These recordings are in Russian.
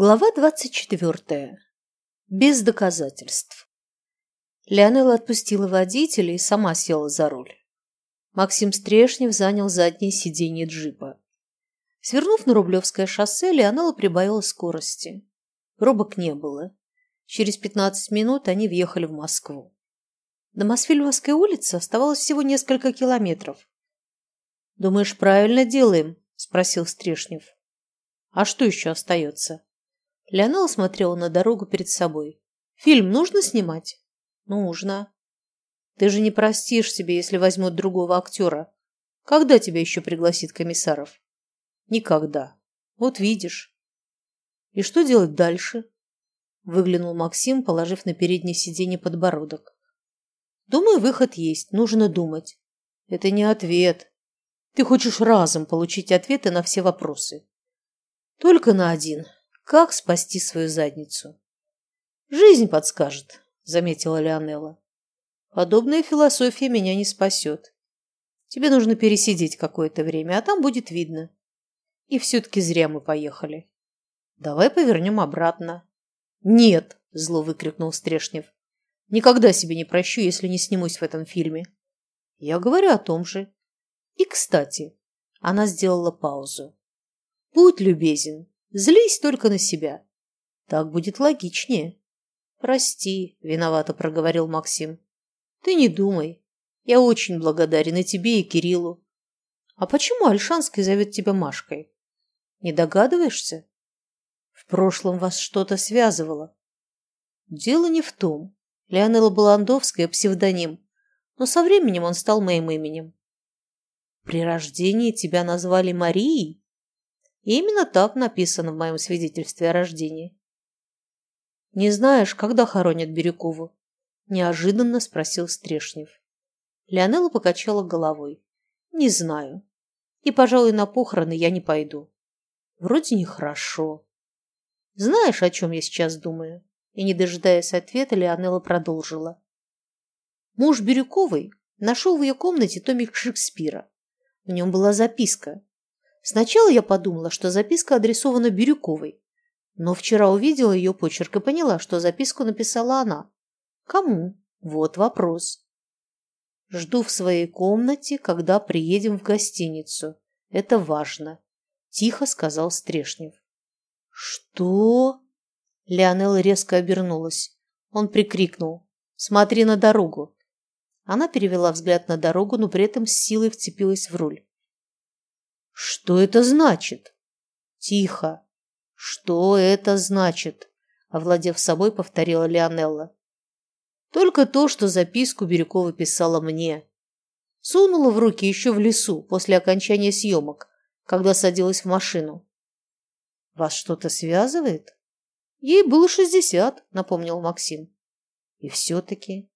Глава двадцать четвертая. Без доказательств. Леонела отпустила водителя и сама села за руль. Максим Стрешнев занял заднее сиденье джипа. Свернув на Рублевское шоссе, Леонела прибавила скорости. Пробок не было. Через пятнадцать минут они въехали в Москву. До Мосфильмовской улицы оставалось всего несколько километров. «Думаешь, правильно делаем?» – спросил Стрешнев. «А что еще остается?» Леонела смотрела на дорогу перед собой. «Фильм нужно снимать?» «Нужно». «Ты же не простишь себе, если возьмут другого актера. Когда тебя еще пригласит Комиссаров?» «Никогда. Вот видишь». «И что делать дальше?» Выглянул Максим, положив на переднее сиденье подбородок. «Думаю, выход есть. Нужно думать». «Это не ответ. Ты хочешь разом получить ответы на все вопросы». «Только на один. Как спасти свою задницу? Жизнь подскажет, заметила Леонела. Подобная философия меня не спасет. Тебе нужно пересидеть какое-то время, а там будет видно. И все-таки зря мы поехали. Давай повернем обратно. Нет, зло выкрикнул Стрешнев. Никогда себе не прощу, если не снимусь в этом фильме. Я говорю о том же. И, кстати, она сделала паузу. Будь любезен, Злись только на себя. Так будет логичнее. Прости, виновато проговорил Максим. Ты не думай. Я очень благодарен и тебе, и Кириллу. А почему Альшанский зовет тебя Машкой? Не догадываешься? В прошлом вас что-то связывало. Дело не в том. Леонела Баландовская – псевдоним, но со временем он стал моим именем. При рождении тебя назвали Марией? И именно так написано в моем свидетельстве о рождении. «Не знаешь, когда хоронят Бирюкову?» – неожиданно спросил Стрешнев. Леонела покачала головой. «Не знаю. И, пожалуй, на похороны я не пойду. Вроде нехорошо. Знаешь, о чем я сейчас думаю?» И, не дожидаясь ответа, Леонела продолжила. Муж Бирюковой нашел в ее комнате томик Шекспира. В нем была записка, Сначала я подумала, что записка адресована Бирюковой, но вчера увидела ее почерк и поняла, что записку написала она. Кому? Вот вопрос. Жду в своей комнате, когда приедем в гостиницу. Это важно, тихо сказал Стрешнев. Что? Леонел резко обернулась. Он прикрикнул: "Смотри на дорогу". Она перевела взгляд на дорогу, но при этом с силой вцепилась в руль. Что это значит? Тихо. Что это значит? Овладев собой, повторила Леонелла. Только то, что записку Бирюкова писала мне. Сунула в руки еще в лесу после окончания съемок, когда садилась в машину. Вас что-то связывает? Ей было шестьдесят, напомнил Максим. И все-таки.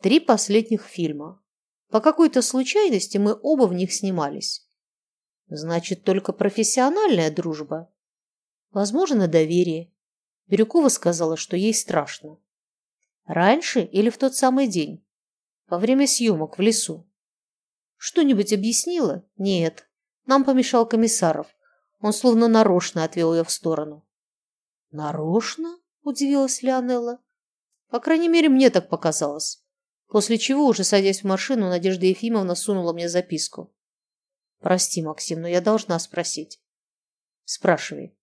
Три последних фильма. По какой-то случайности мы оба в них снимались. Значит, только профессиональная дружба. Возможно, доверие. Бирюкова сказала, что ей страшно. Раньше или в тот самый день? Во время съемок в лесу. Что-нибудь объяснила? Нет. Нам помешал Комиссаров. Он словно нарочно отвел ее в сторону. Нарочно? Удивилась Леонелла. По крайней мере, мне так показалось. После чего, уже садясь в машину, Надежда Ефимовна сунула мне записку. Прости, Максим, но я должна спросить. Спрашивай.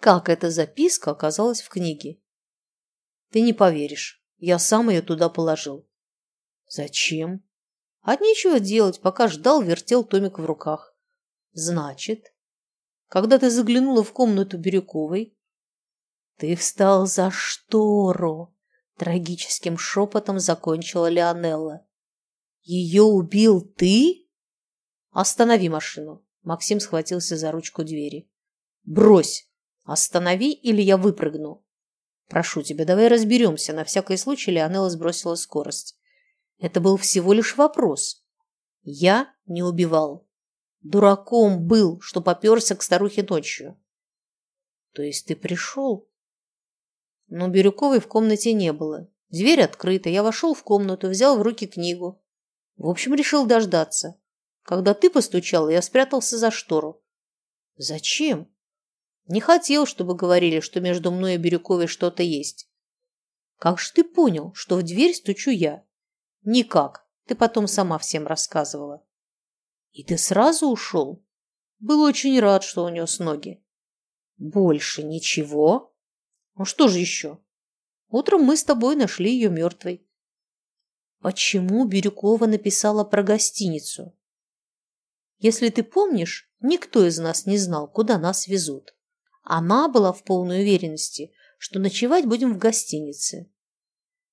Как эта записка оказалась в книге? Ты не поверишь. Я сам ее туда положил. Зачем? От нечего делать, пока ждал, вертел томик в руках. Значит, когда ты заглянула в комнату Бирюковой, ты встал за штору, трагическим шепотом закончила Леонелла. Ее убил ты? «Останови машину!» Максим схватился за ручку двери. «Брось! Останови, или я выпрыгну!» «Прошу тебя, давай разберемся!» На всякий случай Леонела сбросила скорость. Это был всего лишь вопрос. Я не убивал. Дураком был, что поперся к старухе ночью. То есть ты пришел? Но Бирюковой в комнате не было. Дверь открыта. Я вошел в комнату, взял в руки книгу. В общем, решил дождаться. Когда ты постучала, я спрятался за штору. Зачем? Не хотел, чтобы говорили, что между мной и Бирюковой что-то есть. Как же ты понял, что в дверь стучу я? Никак. Ты потом сама всем рассказывала. И ты сразу ушел? Был очень рад, что унес ноги. Больше ничего? Ну что же еще? Утром мы с тобой нашли ее мертвой. Почему Бирюкова написала про гостиницу? Если ты помнишь, никто из нас не знал, куда нас везут. Она была в полной уверенности, что ночевать будем в гостинице.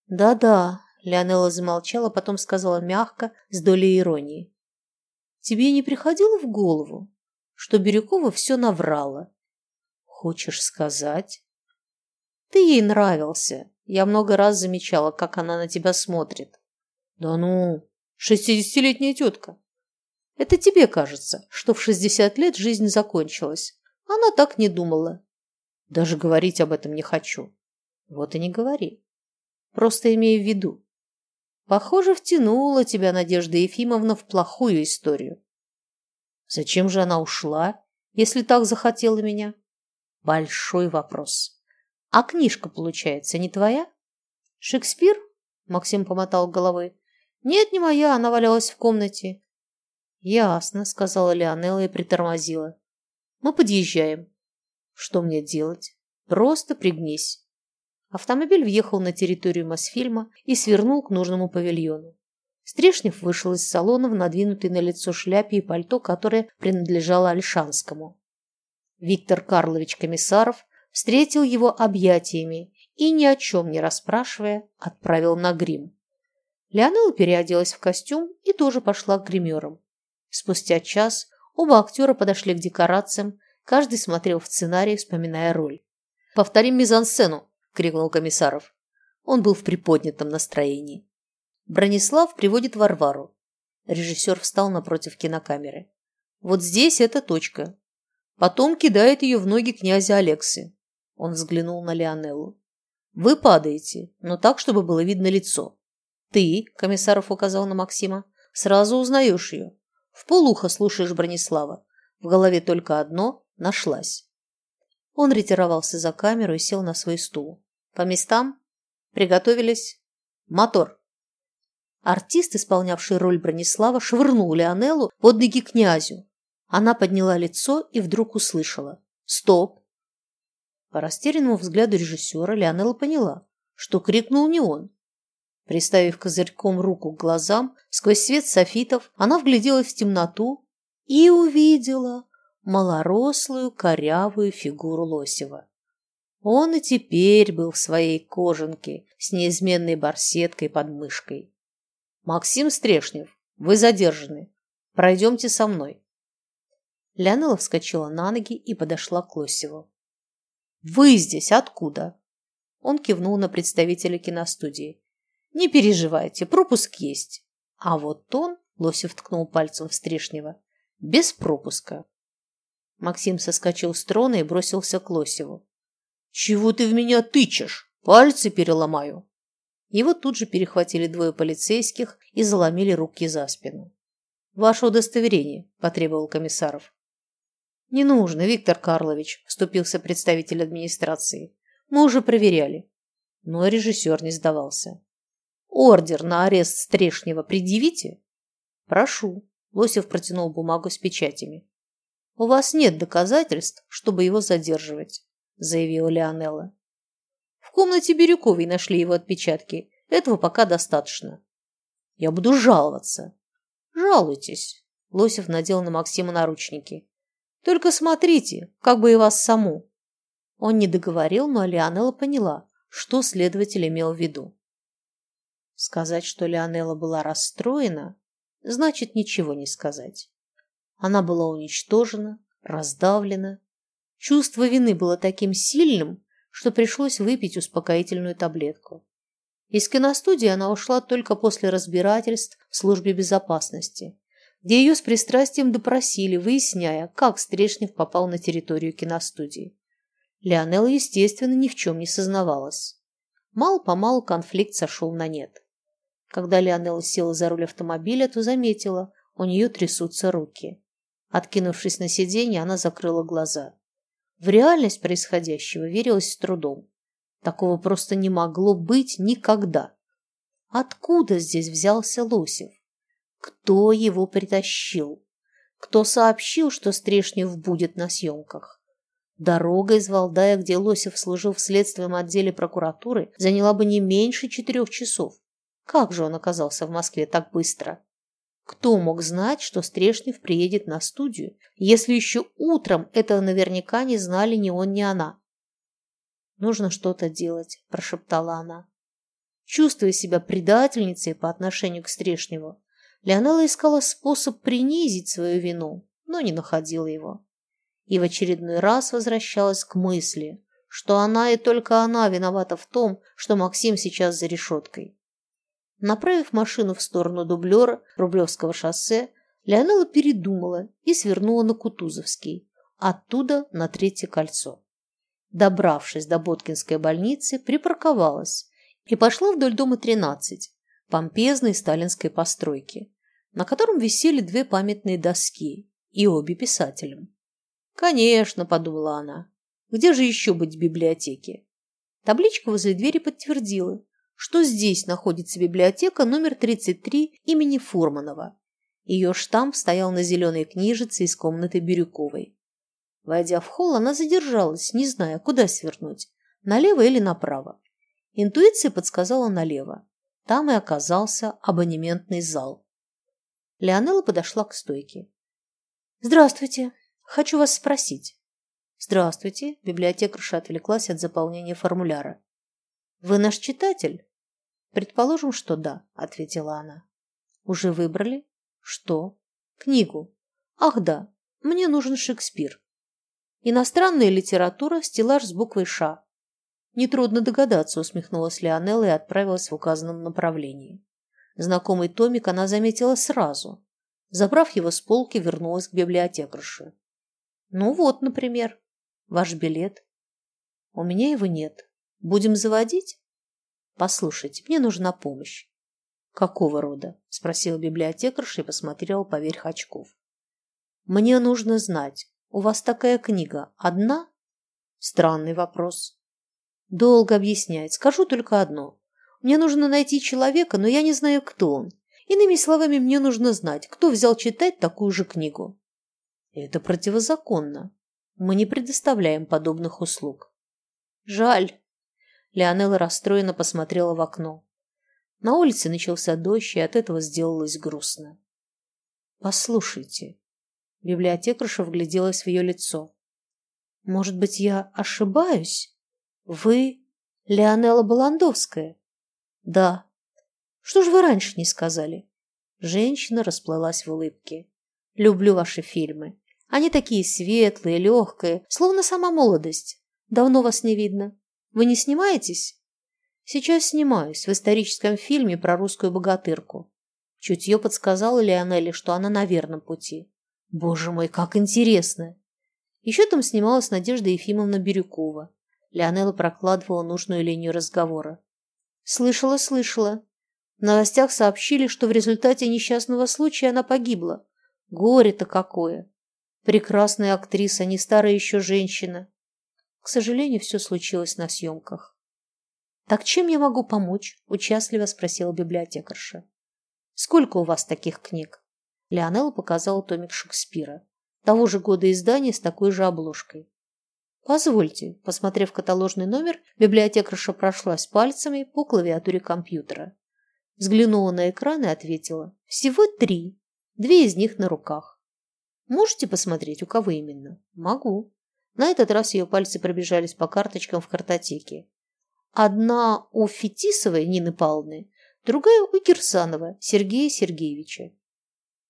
«Да-да», — Леонела замолчала, потом сказала мягко, с долей иронии. «Тебе не приходило в голову, что Бирюкова все наврала?» «Хочешь сказать?» «Ты ей нравился. Я много раз замечала, как она на тебя смотрит». «Да ну, шестидесятилетняя тетка». «Это тебе кажется, что в шестьдесят лет жизнь закончилась, она так не думала. Даже говорить об этом не хочу. Вот и не говори. Просто имею в виду. Похоже, втянула тебя Надежда Ефимовна в плохую историю. Зачем же она ушла, если так захотела меня? Большой вопрос. А книжка, получается, не твоя? Шекспир? Максим помотал головой. Нет, не моя, она валялась в комнате. Ясно, сказала Леонелла и притормозила. Мы подъезжаем. Что мне делать? Просто пригнись. Автомобиль въехал на территорию Мосфильма и свернул к нужному павильону. Стрешнев вышел из салона в надвинутой на лицо шляпе и пальто, которое принадлежало Альшанскому. Виктор Карлович Комиссаров встретил его объятиями и, ни о чем не расспрашивая, отправил на грим. Леонела переоделась в костюм и тоже пошла к гримерам. Спустя час Оба актера подошли к декорациям, каждый смотрел в сценарий, вспоминая роль. «Повторим мизансцену!» – крикнул Комиссаров. Он был в приподнятом настроении. Бронислав приводит Варвару. Режиссер встал напротив кинокамеры. «Вот здесь эта точка. Потом кидает ее в ноги князя Алексы». Он взглянул на Леонеллу. «Вы падаете, но так, чтобы было видно лицо. Ты, – Комиссаров указал на Максима, – сразу узнаешь ее. В полухо слушаешь Бронислава. В голове только одно – нашлась. Он ретировался за камеру и сел на свой стул. По местам? Приготовились? Мотор. Артист, исполнявший роль Бронислава, швырнул Леонеллу под ноги князю. Она подняла лицо и вдруг услышала. «Стоп!» По растерянному взгляду режиссера Леонелла поняла, что крикнул не он. Приставив козырьком руку к глазам, сквозь свет софитов, она вгляделась в темноту и увидела малорослую корявую фигуру Лосева. Он и теперь был в своей кожанке с неизменной барсеткой под мышкой. «Максим Стрешнев, вы задержаны. Пройдемте со мной». Леонела вскочила на ноги и подошла к Лосеву. «Вы здесь откуда?» Он кивнул на представителя киностудии. Не переживайте, пропуск есть. А вот он, Лосев ткнул пальцем в Стрешнева, без пропуска. Максим соскочил с трона и бросился к Лосеву. «Чего ты в меня тычешь? Пальцы переломаю!» Его тут же перехватили двое полицейских и заломили руки за спину. «Ваше удостоверение», – потребовал комиссаров. «Не нужно, Виктор Карлович», – вступился представитель администрации. «Мы уже проверяли». Но режиссер не сдавался. Ордер на арест Стрешнева предъявите? Прошу. Лосев протянул бумагу с печатями. У вас нет доказательств, чтобы его задерживать, заявила Леонелла. В комнате Бирюковой нашли его отпечатки. Этого пока достаточно. Я буду жаловаться. Жалуйтесь. Лосев надел на Максима наручники. Только смотрите, как бы и вас саму. Он не договорил, но Леонелла поняла, что следователь имел в виду. Сказать, что Леонела была расстроена, значит ничего не сказать. Она была уничтожена, раздавлена. Чувство вины было таким сильным, что пришлось выпить успокоительную таблетку. Из киностудии она ушла только после разбирательств в службе безопасности, где ее с пристрастием допросили, выясняя, как Стрешнев попал на территорию киностудии. Леонела, естественно, ни в чем не сознавалась. Мало-помалу конфликт сошел на нет. Когда Леонелла села за руль автомобиля, то заметила, у нее трясутся руки. Откинувшись на сиденье, она закрыла глаза. В реальность происходящего верилось с трудом. Такого просто не могло быть никогда. Откуда здесь взялся Лосев? Кто его притащил? Кто сообщил, что Стрешнев будет на съемках? Дорога из Валдая, где Лосев служил в следственном отделе прокуратуры, заняла бы не меньше четырех часов. Как же он оказался в Москве так быстро? Кто мог знать, что Стрешнев приедет на студию, если еще утром этого наверняка не знали ни он, ни она? «Нужно что-то делать», – прошептала она. Чувствуя себя предательницей по отношению к Стрешневу, Леонела искала способ принизить свою вину, но не находила его. И в очередной раз возвращалась к мысли, что она и только она виновата в том, что Максим сейчас за решеткой. Направив машину в сторону дублера Рублевского шоссе, Леонела передумала и свернула на Кутузовский, оттуда на Третье кольцо. Добравшись до Боткинской больницы, припарковалась и пошла вдоль дома 13, помпезной сталинской постройки, на котором висели две памятные доски, и обе писателям. «Конечно», – подумала она, – «где же еще быть в библиотеке?» Табличка возле двери подтвердила, что здесь находится библиотека номер 33 имени Фурманова. Ее штамп стоял на зеленой книжице из комнаты Бирюковой. Войдя в холл, она задержалась, не зная, куда свернуть, налево или направо. Интуиция подсказала налево. Там и оказался абонементный зал. Леонела подошла к стойке. «Здравствуйте. Хочу вас спросить». «Здравствуйте», – библиотекарша отвлеклась от заполнения формуляра. «Вы наш читатель?» «Предположим, что да», – ответила она. «Уже выбрали?» «Что?» «Книгу». «Ах да, мне нужен Шекспир». «Иностранная литература, стеллаж с буквой «Ш». Нетрудно догадаться, усмехнулась Леонелла и отправилась в указанном направлении. Знакомый томик она заметила сразу. Забрав его с полки, вернулась к библиотекарше. «Ну вот, например, ваш билет». «У меня его нет. Будем заводить? Послушайте, мне нужна помощь. Какого рода? Спросила библиотекарша и посмотрела поверх очков. Мне нужно знать, у вас такая книга одна? Странный вопрос. Долго объяснять. Скажу только одно. Мне нужно найти человека, но я не знаю, кто он. Иными словами, мне нужно знать, кто взял читать такую же книгу. Это противозаконно. Мы не предоставляем подобных услуг. Жаль, Леонела расстроенно посмотрела в окно. На улице начался дождь, и от этого сделалось грустно. «Послушайте». Библиотекарша вгляделась в ее лицо. «Может быть, я ошибаюсь? Вы Леонела Баландовская?» «Да». «Что же вы раньше не сказали?» Женщина расплылась в улыбке. «Люблю ваши фильмы. Они такие светлые, легкие, словно сама молодость. Давно вас не видно. Вы не снимаетесь? Сейчас снимаюсь в историческом фильме про русскую богатырку. Чутье подсказало Леонелле, что она на верном пути. Боже мой, как интересно! Еще там снималась Надежда Ефимовна Бирюкова. Леонелла прокладывала нужную линию разговора. Слышала, слышала. В новостях сообщили, что в результате несчастного случая она погибла. Горе-то какое! Прекрасная актриса, не старая еще женщина. К сожалению, все случилось на съемках. «Так чем я могу помочь?» – участливо спросила библиотекарша. «Сколько у вас таких книг?» Леонелла показала томик Шекспира, того же года издания с такой же обложкой. «Позвольте», – посмотрев каталожный номер, библиотекарша прошлась пальцами по клавиатуре компьютера. Взглянула на экран и ответила. «Всего три. Две из них на руках. Можете посмотреть, у кого именно?» «Могу». На этот раз ее пальцы пробежались по карточкам в картотеке. Одна у Фетисовой Нины Павловны, другая у Кирсанова Сергея Сергеевича.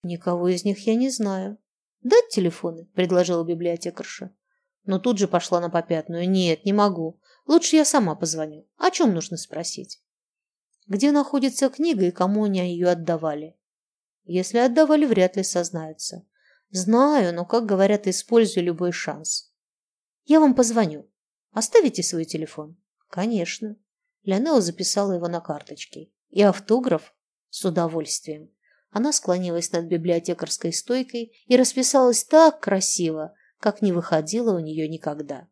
Никого из них я не знаю. Дать телефоны, предложила библиотекарша. Но тут же пошла на попятную. Нет, не могу. Лучше я сама позвоню. О чем нужно спросить? Где находится книга и кому они ее отдавали? Если отдавали, вряд ли сознаются. Знаю, но, как говорят, использую любой шанс. Я вам позвоню. Оставите свой телефон? Конечно. Леонела записала его на карточке. И автограф? С удовольствием. Она склонилась над библиотекарской стойкой и расписалась так красиво, как не выходило у нее никогда.